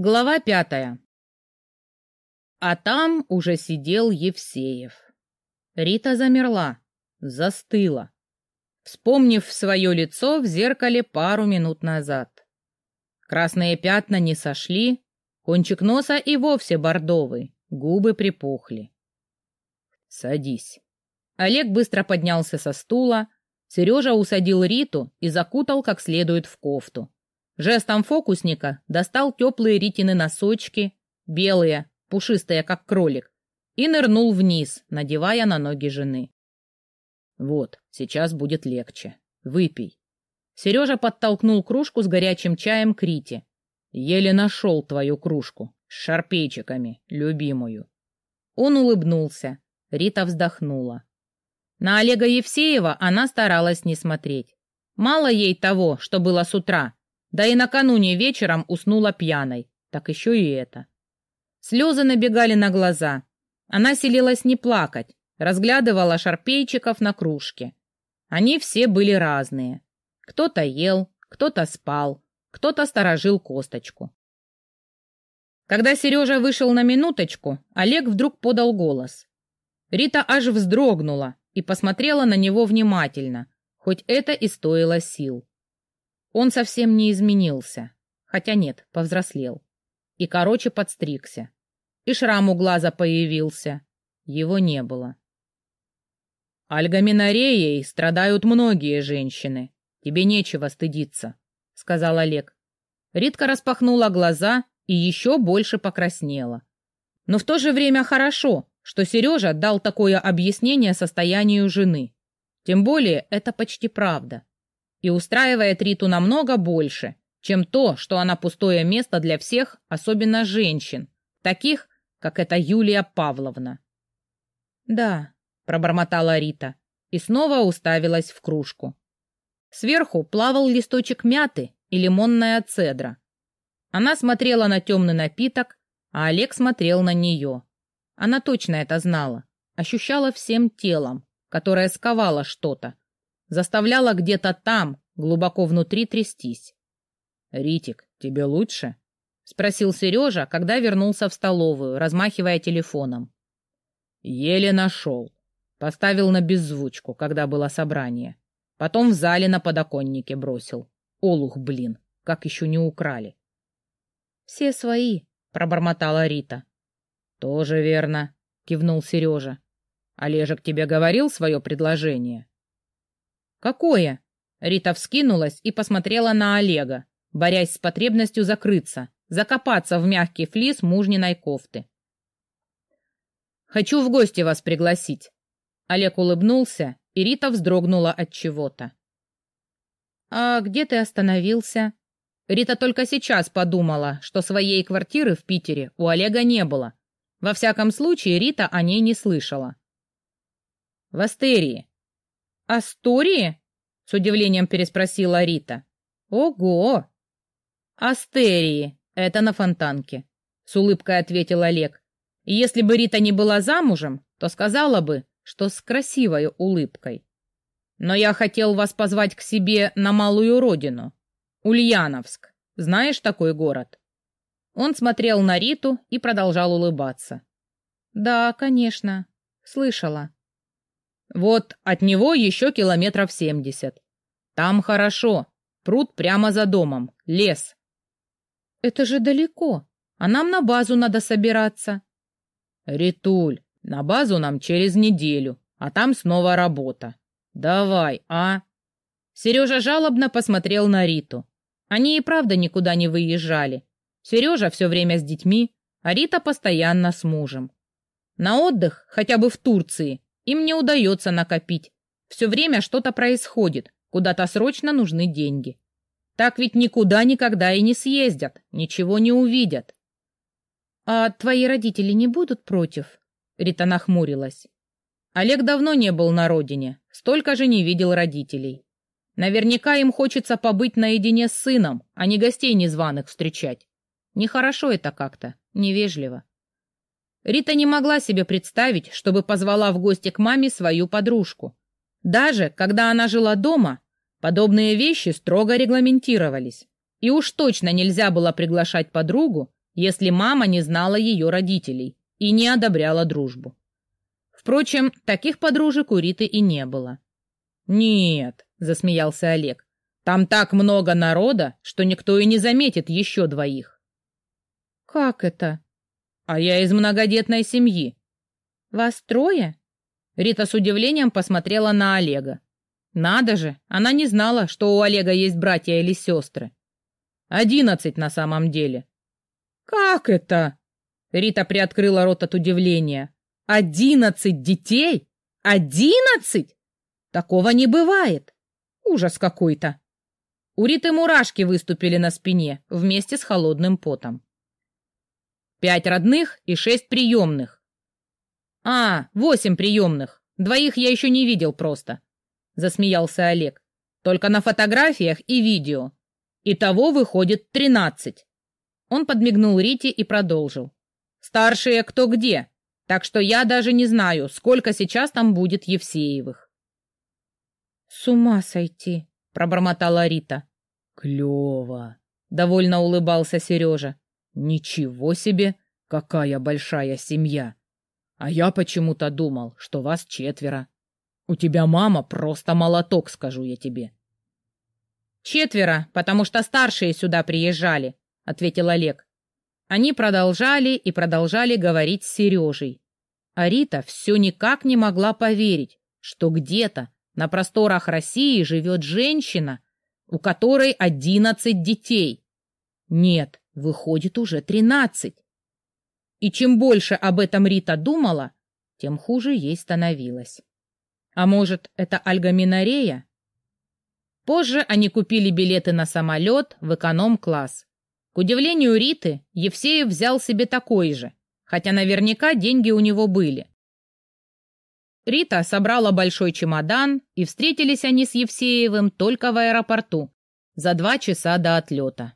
Глава пятая. А там уже сидел Евсеев. Рита замерла, застыла, вспомнив свое лицо в зеркале пару минут назад. Красные пятна не сошли, кончик носа и вовсе бордовый, губы припухли. «Садись». Олег быстро поднялся со стула, Сережа усадил Риту и закутал как следует в кофту. Жестом фокусника достал теплые Ритины носочки, белые, пушистые, как кролик, и нырнул вниз, надевая на ноги жены. «Вот, сейчас будет легче. Выпей». Сережа подтолкнул кружку с горячим чаем к Рите. «Еле нашел твою кружку, с шарпейчиками, любимую». Он улыбнулся. Рита вздохнула. На Олега Евсеева она старалась не смотреть. Мало ей того, что было с утра, да и накануне вечером уснула пьяной. Так еще и это. Слезы набегали на глаза. Она селилась не плакать, разглядывала шарпейчиков на кружке. Они все были разные. Кто-то ел, кто-то спал, кто-то сторожил косточку. Когда Сережа вышел на минуточку, Олег вдруг подал голос. Рита аж вздрогнула и посмотрела на него внимательно, хоть это и стоило сил. Он совсем не изменился. Хотя нет, повзрослел. И короче подстригся. И шрам у глаза появился. Его не было. «Альгаминореей страдают многие женщины. Тебе нечего стыдиться», — сказал Олег. Ритка распахнула глаза и еще больше покраснела. Но в то же время хорошо, что Сережа дал такое объяснение состоянию жены. Тем более это почти правда и устраивает Риту намного больше, чем то, что она пустое место для всех, особенно женщин, таких, как эта Юлия Павловна. «Да», — пробормотала Рита и снова уставилась в кружку. Сверху плавал листочек мяты и лимонная цедра. Она смотрела на темный напиток, а Олег смотрел на нее. Она точно это знала, ощущала всем телом, которое сковало что-то, заставляла где-то там, глубоко внутри, трястись. «Ритик, тебе лучше?» — спросил Сережа, когда вернулся в столовую, размахивая телефоном. «Еле нашел. Поставил на беззвучку, когда было собрание. Потом в зале на подоконнике бросил. Олух, блин, как еще не украли». «Все свои», — пробормотала Рита. «Тоже верно», — кивнул Сережа. «Олежек тебе говорил свое предложение?» «Какое?» Рита вскинулась и посмотрела на Олега, борясь с потребностью закрыться, закопаться в мягкий флис мужниной кофты. «Хочу в гости вас пригласить». Олег улыбнулся, и Рита вздрогнула от чего-то. «А где ты остановился?» Рита только сейчас подумала, что своей квартиры в Питере у Олега не было. Во всяком случае, Рита о ней не слышала. «В Астерии», «Астории?» — с удивлением переспросила Рита. «Ого!» «Астерии. Это на фонтанке», — с улыбкой ответил Олег. Если бы Рита не была замужем, то сказала бы, что с красивой улыбкой. Но я хотел вас позвать к себе на малую родину. Ульяновск. Знаешь такой город? Он смотрел на Риту и продолжал улыбаться. Да, конечно. Слышала. Вот от него еще километров семьдесят. Там хорошо. Пруд прямо за домом. Лес. Это же далеко. А нам на базу надо собираться. Ритуль, на базу нам через неделю, а там снова работа. Давай, а? Сережа жалобно посмотрел на Риту. Они и правда никуда не выезжали. Сережа все время с детьми, а Рита постоянно с мужем. На отдых, хотя бы в Турции, им не удается накопить. Все время что-то происходит, куда-то срочно нужны деньги. Так ведь никуда никогда и не съездят, ничего не увидят. «А твои родители не будут против?» Рита нахмурилась. Олег давно не был на родине, столько же не видел родителей. Наверняка им хочется побыть наедине с сыном, а не гостей незваных встречать. Нехорошо это как-то, невежливо. Рита не могла себе представить, чтобы позвала в гости к маме свою подружку. Даже когда она жила дома, подобные вещи строго регламентировались. И уж точно нельзя было приглашать подругу, если мама не знала ее родителей и не одобряла дружбу. Впрочем, таких подружек у Риты и не было. «Нет», — засмеялся Олег, — «там так много народа, что никто и не заметит еще двоих». «Как это?» «А я из многодетной семьи». «Вас трое?» Рита с удивлением посмотрела на Олега. Надо же, она не знала, что у Олега есть братья или сестры. Одиннадцать на самом деле. «Как это?» Рита приоткрыла рот от удивления. «Одиннадцать детей? Одиннадцать? Такого не бывает. Ужас какой-то!» У Риты мурашки выступили на спине вместе с холодным потом. Пять родных и шесть приемных. А, восемь приемных. Двоих я еще не видел просто. Засмеялся Олег. Только на фотографиях и видео. Итого выходит тринадцать. Он подмигнул Рите и продолжил. Старшие кто где, так что я даже не знаю, сколько сейчас там будет Евсеевых. С ума сойти, пробормотала Рита. Клево, довольно улыбался Сережа. Ничего себе, какая большая семья. А я почему-то думал, что вас четверо. У тебя мама просто молоток, скажу я тебе. Четверо, потому что старшие сюда приезжали, ответил Олег. Они продолжали и продолжали говорить с Сережей. А Рита все никак не могла поверить, что где-то на просторах России живет женщина, у которой одиннадцать детей. Нет, выходит уже тринадцать. И чем больше об этом Рита думала, тем хуже ей становилось. А может, это альгаминарея? Позже они купили билеты на самолет в эконом-класс. К удивлению Риты, Евсеев взял себе такой же, хотя наверняка деньги у него были. Рита собрала большой чемодан, и встретились они с Евсеевым только в аэропорту, за два часа до отлета.